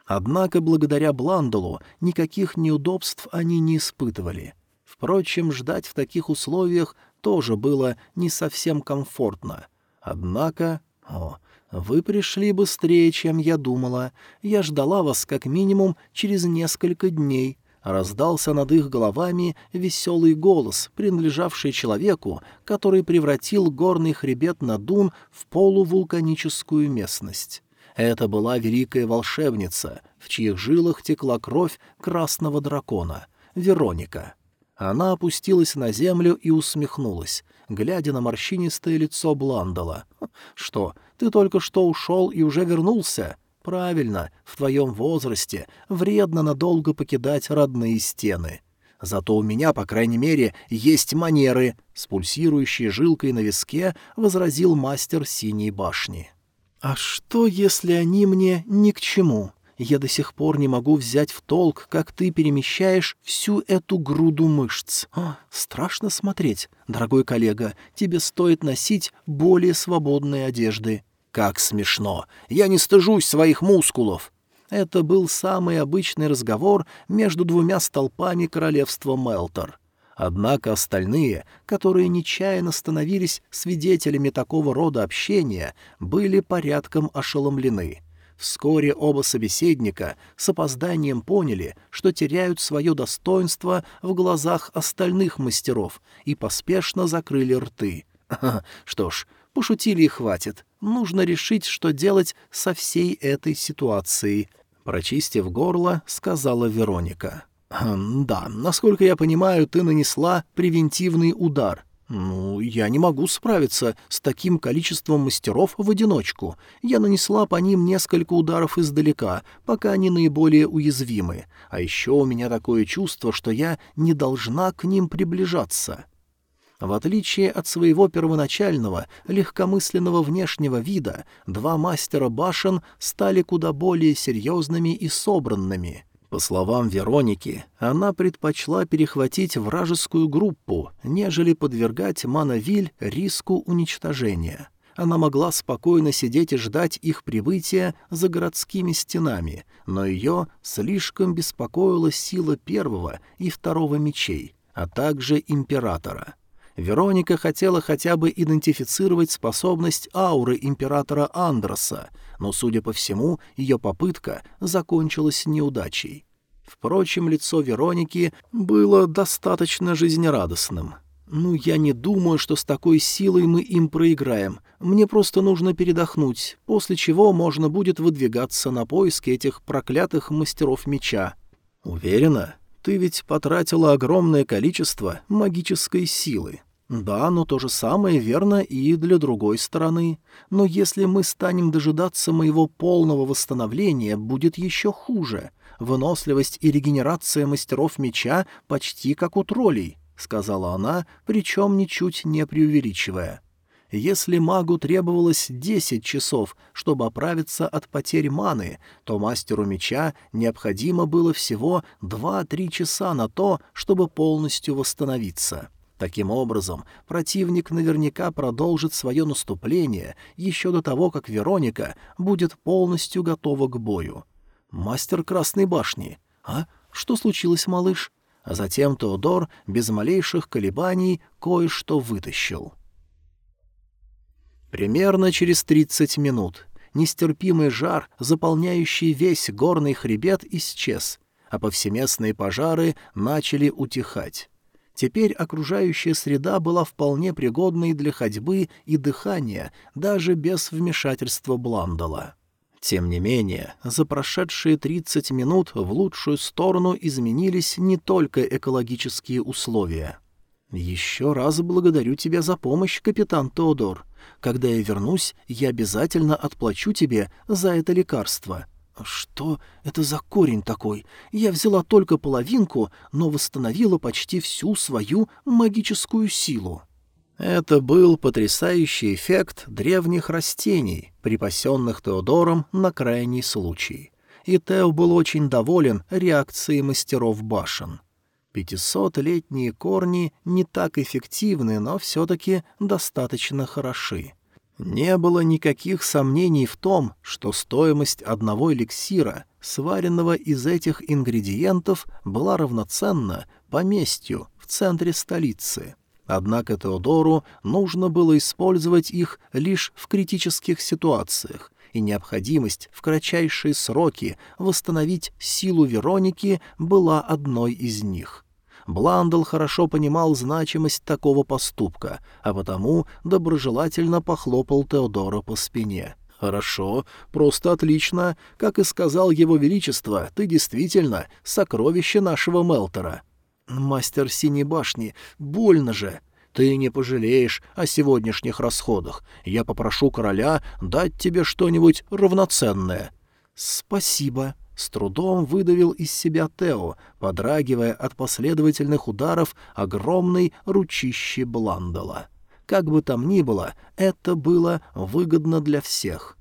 Однако благодаря Бландулу никаких неудобств они не испытывали. Впрочем, ждать в таких условиях тоже было не совсем комфортно. Однако... О, вы пришли быстрее, чем я думала. Я ждала вас как минимум через несколько дней. Раздался над их головами веселый голос, принадлежавший человеку, который превратил горный хребет на Дун в полувулканическую местность. Это была великая волшебница, в чьих жилах текла кровь красного дракона, Вероника. Она опустилась на землю и усмехнулась, глядя на морщинистое лицо Бландала. «Что, ты только что ушел и уже вернулся?» «Правильно, в твоем возрасте вредно надолго покидать родные стены». Зато у меня, по крайней мере, есть манеры», — с пульсирующей жилкой на виске возразил мастер Синей башни. «А что, если они мне ни к чему?» Я до сих пор не могу взять в толк, как ты перемещаешь всю эту груду мышц. О, страшно смотреть. Дорогой коллега, тебе стоит носить более свободные одежды. Как смешно. Я не стыжусь своих мускулов. Это был самый обычный разговор между двумя столпами королевства Мелтор. Однако остальные, которые нечаянно становились свидетелями такого рода общения, были порядком ошеломлены. Вскоре оба собеседника с опозданием поняли, что теряют свое достоинство в глазах остальных мастеров и поспешно закрыли рты. Что ж, пошутили и хватит. Нужно решить, что делать со всей этой ситуацией. Прочистив горло, сказала Вероника. «Да, насколько я понимаю, ты нанесла превентивный удар. «Ну, я не могу справиться с таким количеством мастеров в одиночку. Я нанесла по ним несколько ударов издалека, пока они наиболее уязвимы. А еще у меня такое чувство, что я не должна к ним приближаться». В отличие от своего первоначального, легкомысленного внешнего вида, два мастера башен стали куда более серьезными и собранными — по словам Вероники, она предпочла перехватить вражескую группу, нежели подвергать Манавиль риску уничтожения. Она могла спокойно сидеть и ждать их прибытия за городскими стенами, но ее слишком беспокоила сила первого и второго мечей, а также императора. Вероника хотела хотя бы идентифицировать способность ауры императора Андроса, но, судя по всему, ее попытка закончилась неудачей. Впрочем, лицо Вероники было достаточно жизнерадостным. «Ну, я не думаю, что с такой силой мы им проиграем. Мне просто нужно передохнуть, после чего можно будет выдвигаться на поиски этих проклятых мастеров меча». «Уверена? Ты ведь потратила огромное количество магической силы. Да, но то же самое верно и для другой стороны. Но если мы станем дожидаться моего полного восстановления, будет еще хуже. Выносливость и регенерация мастеров меча почти как у троллей, — сказала она, причем ничуть не преувеличивая. Если магу требовалось десять часов, чтобы оправиться от потери маны, то мастеру меча необходимо было всего два-три часа на то, чтобы полностью восстановиться. Таким образом, противник наверняка продолжит свое наступление еще до того, как Вероника будет полностью готова к бою. «Мастер Красной башни! А? Что случилось, малыш?» А затем Теодор без малейших колебаний кое-что вытащил. Примерно через тридцать минут нестерпимый жар, заполняющий весь горный хребет, исчез, а повсеместные пожары начали утихать. Теперь окружающая среда была вполне пригодной для ходьбы и дыхания, даже без вмешательства Бландала. Тем не менее, за прошедшие 30 минут в лучшую сторону изменились не только экологические условия. «Еще раз благодарю тебя за помощь, капитан Теодор. Когда я вернусь, я обязательно отплачу тебе за это лекарство», «Что это за корень такой? Я взяла только половинку, но восстановила почти всю свою магическую силу». Это был потрясающий эффект древних растений, припасенных Теодором на крайний случай. И Тео был очень доволен реакцией мастеров башен. Пятисотлетние корни не так эффективны, но все-таки достаточно хороши. Не было никаких сомнений в том, что стоимость одного эликсира, сваренного из этих ингредиентов, была равноценна поместью в центре столицы. Однако Теодору нужно было использовать их лишь в критических ситуациях, и необходимость в кратчайшие сроки восстановить силу Вероники была одной из них — Бландл хорошо понимал значимость такого поступка, а потому доброжелательно похлопал Теодора по спине. «Хорошо, просто отлично. Как и сказал его величество, ты действительно сокровище нашего Мелтора». «Мастер Синей башни, больно же!» Ты не пожалеешь о сегодняшних расходах. Я попрошу короля дать тебе что-нибудь равноценное». «Спасибо», с трудом выдавил из себя Тео, подрагивая от последовательных ударов огромной ручищи Бландала. Как бы там ни было, это было выгодно для всех.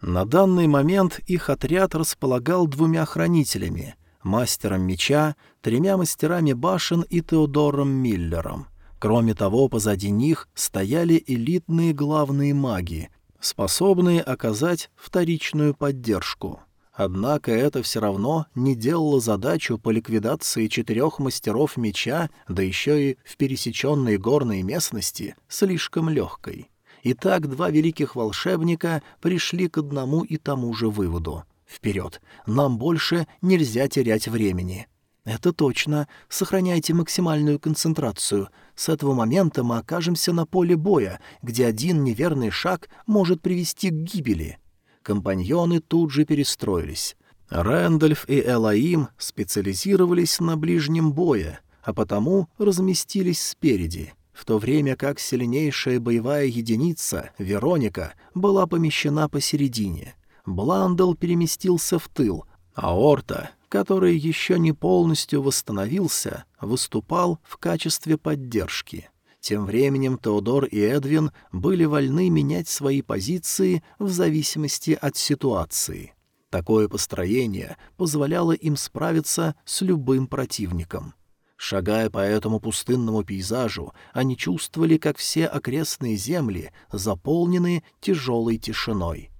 На данный момент их отряд располагал двумя хранителями — мастером меча, тремя мастерами башен и Теодором Миллером. Кроме того, позади них стояли элитные главные маги, способные оказать вторичную поддержку — Однако это все равно не делало задачу по ликвидации четырех мастеров меча, да еще и в пересеченной горной местности, слишком легкой. Итак, два великих волшебника пришли к одному и тому же выводу. Вперед! Нам больше нельзя терять времени. Это точно. Сохраняйте максимальную концентрацию. С этого момента мы окажемся на поле боя, где один неверный шаг может привести к гибели. Компаньоны тут же перестроились. Рэндольф и Элаим специализировались на ближнем бое, а потому разместились спереди, в то время как сильнейшая боевая единица, Вероника, была помещена посередине. Бландл переместился в тыл, а Орта, который еще не полностью восстановился, выступал в качестве поддержки. Тем временем Теодор и Эдвин были вольны менять свои позиции в зависимости от ситуации. Такое построение позволяло им справиться с любым противником. Шагая по этому пустынному пейзажу, они чувствовали, как все окрестные земли заполнены тяжелой тишиной.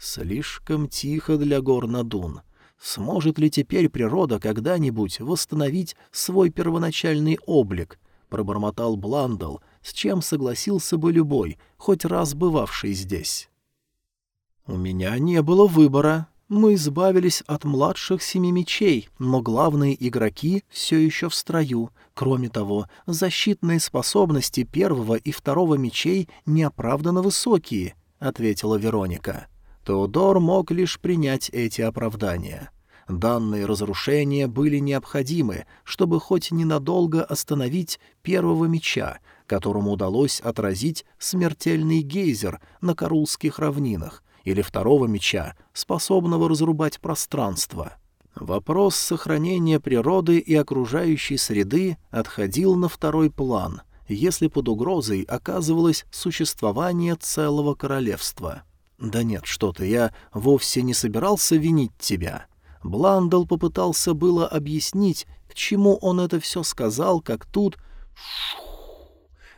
Слишком тихо для гор Надун. Сможет ли теперь природа когда-нибудь восстановить свой первоначальный облик, пробормотал Бландл, с чем согласился бы любой, хоть раз бывавший здесь. «У меня не было выбора. Мы избавились от младших семи мечей, но главные игроки все еще в строю. Кроме того, защитные способности первого и второго мечей неоправданно высокие», — ответила Вероника. Теодор мог лишь принять эти оправдания. Данные разрушения были необходимы, чтобы хоть ненадолго остановить первого меча, которому удалось отразить смертельный гейзер на Карулских равнинах, или второго меча, способного разрубать пространство. Вопрос сохранения природы и окружающей среды отходил на второй план, если под угрозой оказывалось существование целого королевства. «Да нет, что ты, я вовсе не собирался винить тебя», Бландл попытался было объяснить, к чему он это все сказал, как тут...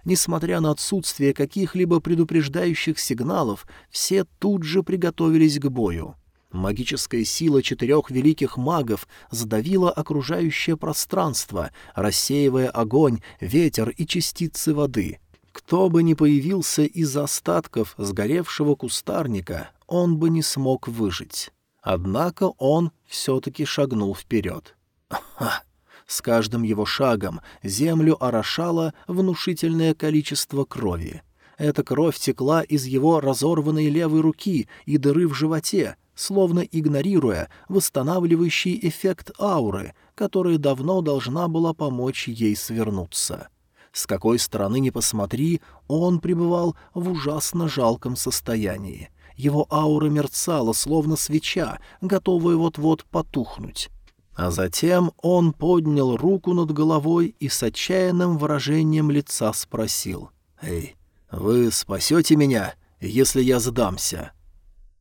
Несмотря на отсутствие каких-либо предупреждающих сигналов, все тут же приготовились к бою. Магическая сила четырех великих магов задавила окружающее пространство, рассеивая огонь, ветер и частицы воды. Кто бы ни появился из остатков сгоревшего кустарника, он бы не смог выжить. Однако он все-таки шагнул вперед. Ха! С каждым его шагом землю орошало внушительное количество крови. Эта кровь текла из его разорванной левой руки и дыры в животе, словно игнорируя восстанавливающий эффект ауры, которая давно должна была помочь ей свернуться. С какой стороны ни посмотри, он пребывал в ужасно жалком состоянии. Его аура мерцала, словно свеча, готовая вот-вот потухнуть. А затем он поднял руку над головой и с отчаянным выражением лица спросил. «Эй, вы спасете меня, если я сдамся?»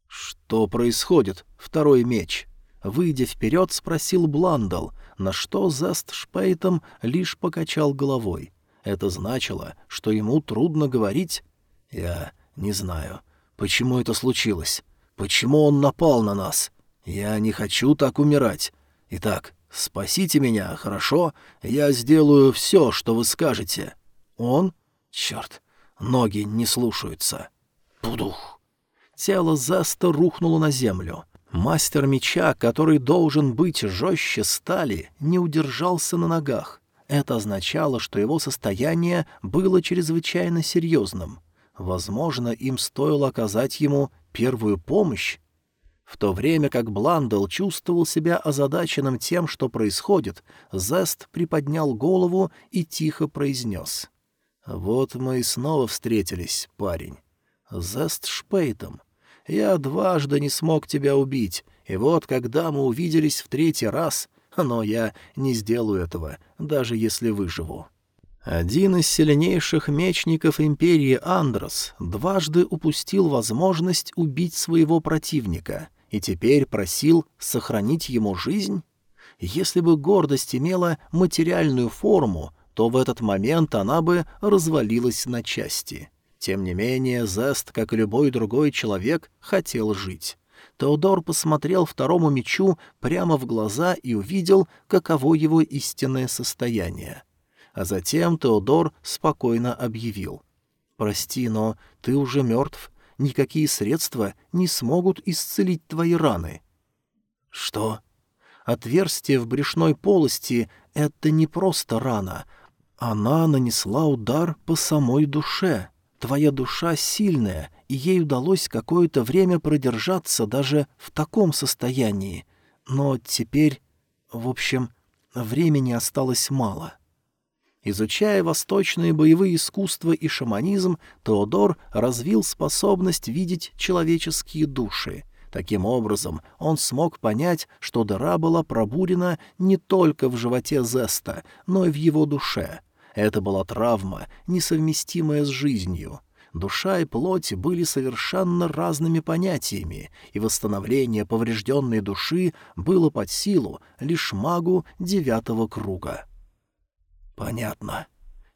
«Что происходит, второй меч?» Выйдя вперед, спросил Бландал, на что Зест Шпейтом лишь покачал головой. Это значило, что ему трудно говорить. «Я не знаю, почему это случилось. Почему он напал на нас? Я не хочу так умирать. Итак, спасите меня, хорошо? Я сделаю все, что вы скажете. Он? Черт, ноги не слушаются. Пудух. Тело Зеста рухнуло на землю. Мастер меча, который должен быть жестче стали, не удержался на ногах. Это означало, что его состояние было чрезвычайно серьезным. Возможно, им стоило оказать ему первую помощь, в то время как Бландел чувствовал себя озадаченным тем, что происходит, Зест приподнял голову и тихо произнес. «Вот мы и снова встретились, парень. Зест Шпейтом. Я дважды не смог тебя убить, и вот когда мы увиделись в третий раз, но я не сделаю этого, даже если выживу». Один из сильнейших мечников империи Андрос дважды упустил возможность убить своего противника — и теперь просил сохранить ему жизнь? Если бы гордость имела материальную форму, то в этот момент она бы развалилась на части. Тем не менее, Зест, как и любой другой человек, хотел жить. Теодор посмотрел второму мечу прямо в глаза и увидел, каково его истинное состояние. А затем Теодор спокойно объявил. «Прости, но ты уже мертв никакие средства не смогут исцелить твои раны. Что? Отверстие в брюшной полости — это не просто рана. Она нанесла удар по самой душе. Твоя душа сильная, и ей удалось какое-то время продержаться даже в таком состоянии. Но теперь, в общем, времени осталось мало. — Изучая восточные боевые искусства и шаманизм, Теодор развил способность видеть человеческие души. Таким образом, он смог понять, что дыра была пробурена не только в животе Зеста, но и в его душе. Это была травма, несовместимая с жизнью. Душа и плоть были совершенно разными понятиями, и восстановление поврежденной души было под силу лишь магу девятого круга. Понятно.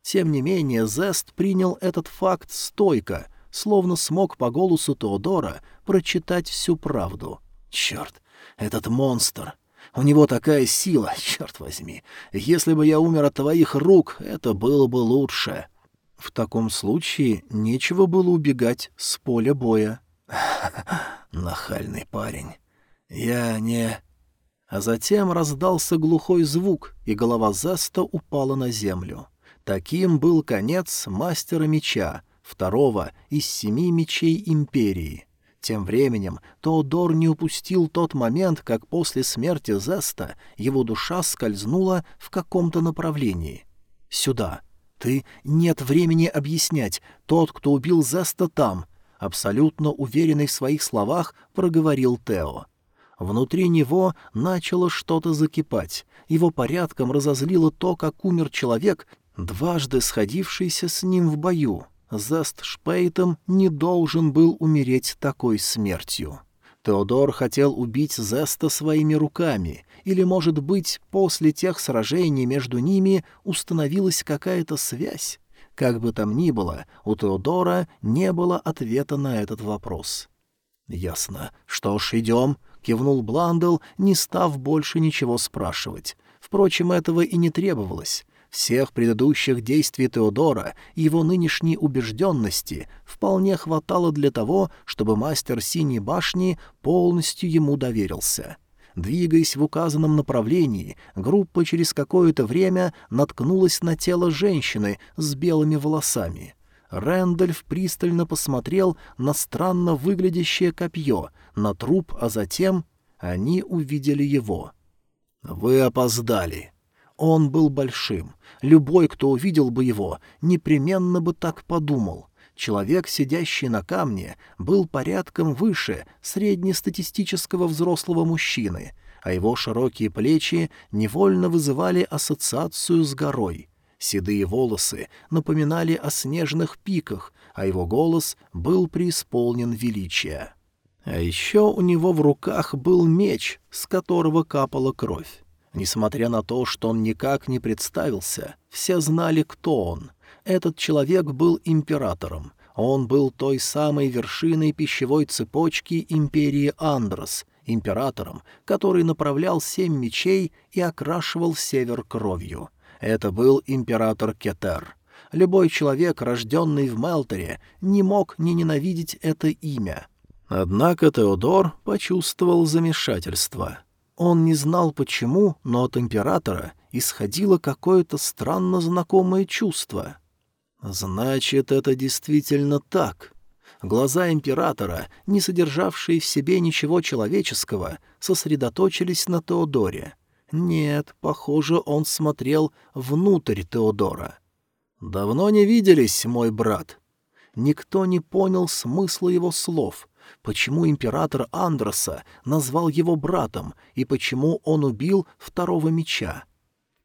Тем не менее, Зест принял этот факт стойко, словно смог по голосу Теодора прочитать всю правду. Черт, этот монстр! У него такая сила, черт возьми! Если бы я умер от твоих рук, это было бы лучше. В таком случае нечего было убегать с поля боя. Нахальный парень. Я не а затем раздался глухой звук, и голова Зеста упала на землю. Таким был конец мастера меча, второго из семи мечей империи. Тем временем Теодор не упустил тот момент, как после смерти Зеста его душа скользнула в каком-то направлении. «Сюда. Ты нет времени объяснять. Тот, кто убил Зеста, там», — абсолютно уверенный в своих словах проговорил Тео. Внутри него начало что-то закипать. Его порядком разозлило то, как умер человек, дважды сходившийся с ним в бою. Заст Шпейтом не должен был умереть такой смертью. Теодор хотел убить Зеста своими руками, или, может быть, после тех сражений между ними установилась какая-то связь. Как бы там ни было, у Теодора не было ответа на этот вопрос. «Ясно. Что ж, идем», — кивнул Бландл, не став больше ничего спрашивать. Впрочем, этого и не требовалось. Всех предыдущих действий Теодора и его нынешней убежденности вполне хватало для того, чтобы мастер Синей башни полностью ему доверился. Двигаясь в указанном направлении, группа через какое-то время наткнулась на тело женщины с белыми волосами. Рэндольф пристально посмотрел на странно выглядящее копье, на труп, а затем они увидели его. «Вы опоздали». Он был большим. Любой, кто увидел бы его, непременно бы так подумал. Человек, сидящий на камне, был порядком выше среднестатистического взрослого мужчины, а его широкие плечи невольно вызывали ассоциацию с горой. Седые волосы напоминали о снежных пиках, а его голос был преисполнен величия. А еще у него в руках был меч, с которого капала кровь. Несмотря на то, что он никак не представился, все знали, кто он — этот человек был императором. Он был той самой вершиной пищевой цепочки империи Андрос, императором, который направлял семь мечей и окрашивал север кровью. Это был император Кетер. Любой человек, рожденный в Мелтере, не мог не ненавидеть это имя. Однако Теодор почувствовал замешательство. Он не знал почему, но от императора исходило какое-то странно знакомое чувство — Значит, это действительно так. Глаза императора, не содержавшие в себе ничего человеческого, сосредоточились на Теодоре. Нет, похоже, он смотрел внутрь Теодора. «Давно не виделись, мой брат». Никто не понял смысла его слов, почему император Андроса назвал его братом и почему он убил второго меча.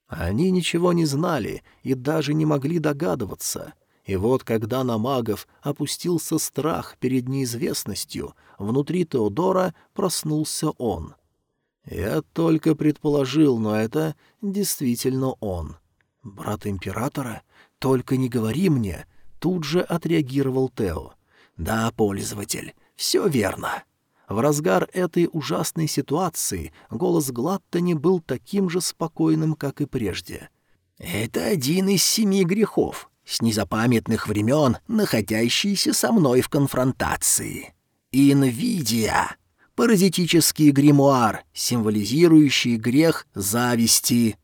Они ничего не знали и даже не могли догадываться. И вот когда на магов опустился страх перед неизвестностью, внутри Теодора проснулся он. Я только предположил, но это действительно он. «Брат императора? Только не говори мне!» Тут же отреагировал Тео. «Да, пользователь, все верно». В разгар этой ужасной ситуации голос Глаттани был таким же спокойным, как и прежде. «Это один из семи грехов, с незапамятных времен, находящийся со мной в конфронтации. Инвидия — паразитический гримуар, символизирующий грех зависти.